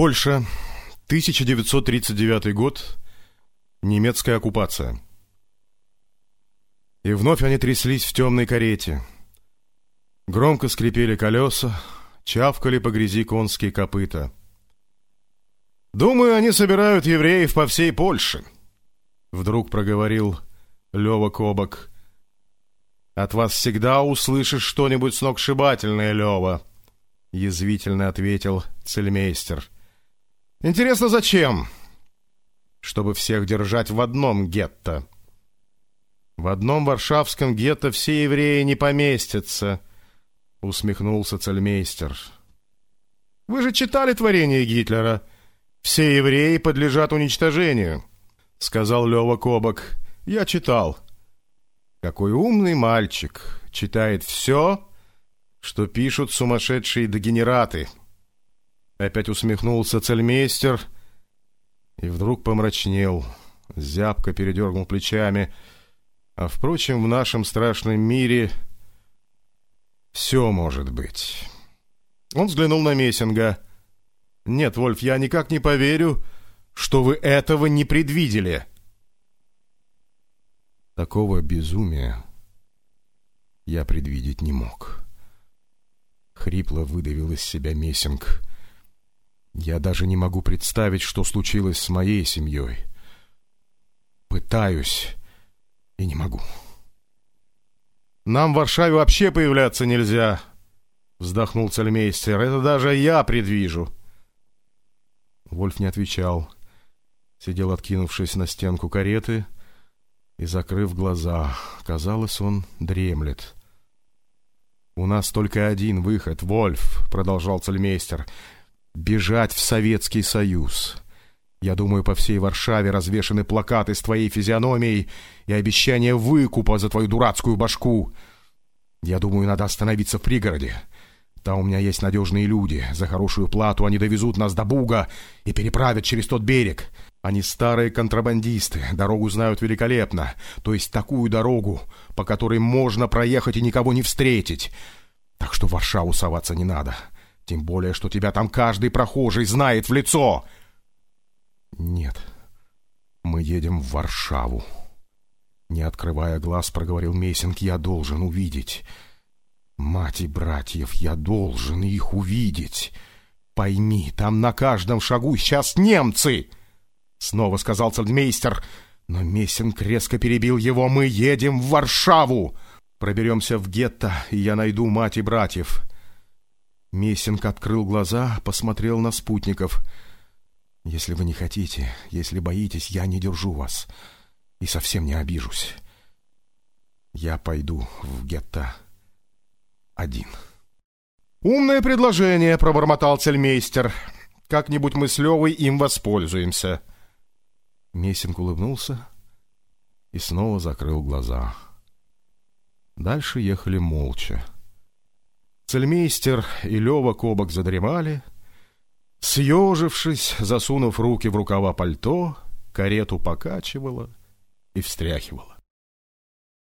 Польша, 1939 год, немецкая оккупация. И вновь они тряслись в темной карете. Громко скрипели колеса, чавкали по грязи конские копыта. «Думаю, они собирают евреев по всей Польше», — вдруг проговорил Лева Кобок. «От вас всегда услышишь что-нибудь сногсшибательное, Лева», — язвительно ответил цельмейстер. «Интересно, зачем?» «Чтобы всех держать в одном гетто». «В одном варшавском гетто все евреи не поместятся», — усмехнулся цельмейстер. «Вы же читали творение Гитлера?» «Все евреи подлежат уничтожению», — сказал Лева Кобок. «Я читал». «Какой умный мальчик! Читает все, что пишут сумасшедшие дегенераты». Опять усмехнулся цельмейстер и вдруг помрачнел, зябко передернул плечами. А, впрочем, в нашем страшном мире все может быть. Он взглянул на Мессинга — нет, Вольф, я никак не поверю, что вы этого не предвидели. Такого безумия я предвидеть не мог. Хрипло выдавил из себя Мессинг. Я даже не могу представить, что случилось с моей семьей. Пытаюсь и не могу. Нам в Варшаве вообще появляться нельзя, вздохнул цельмейстер. Это даже я предвижу. Вольф не отвечал. Сидел, откинувшись на стенку кареты и закрыв глаза. Казалось, он дремлет. «У нас только один выход, Вольф», — продолжал цельмейстер. «Бежать в Советский Союз». Я думаю, по всей Варшаве развешаны плакаты с твоей физиономией и обещание выкупа за твою дурацкую башку. Я думаю, надо остановиться в пригороде. Там у меня есть надежные люди. За хорошую плату они довезут нас до Буга и переправят через тот берег. Они старые контрабандисты, дорогу знают великолепно. То есть такую дорогу, по которой можно проехать и никого не встретить. Так что в Варшаву соваться не надо. Тем более, что тебя там каждый прохожий знает в лицо. Нет, мы едем в Варшаву. Не открывая глаз, проговорил Мессинг, я должен увидеть... Мать и братьев, я должен их увидеть. Пойми, там на каждом шагу сейчас немцы!» Снова сказал цельмейстер, но Мессинг резко перебил его. «Мы едем в Варшаву! Проберемся в гетто, и я найду мать и братьев». Мессинг открыл глаза, посмотрел на спутников. «Если вы не хотите, если боитесь, я не держу вас и совсем не обижусь. Я пойду в гетто» один. «Умное предложение», — пробормотал цельмейстер. «Как-нибудь мы с Левой им воспользуемся». Мессинг улыбнулся и снова закрыл глаза. Дальше ехали молча. Цельмейстер и Лева Кобок задремали. Съежившись, засунув руки в рукава пальто, карету покачивало и встряхивало.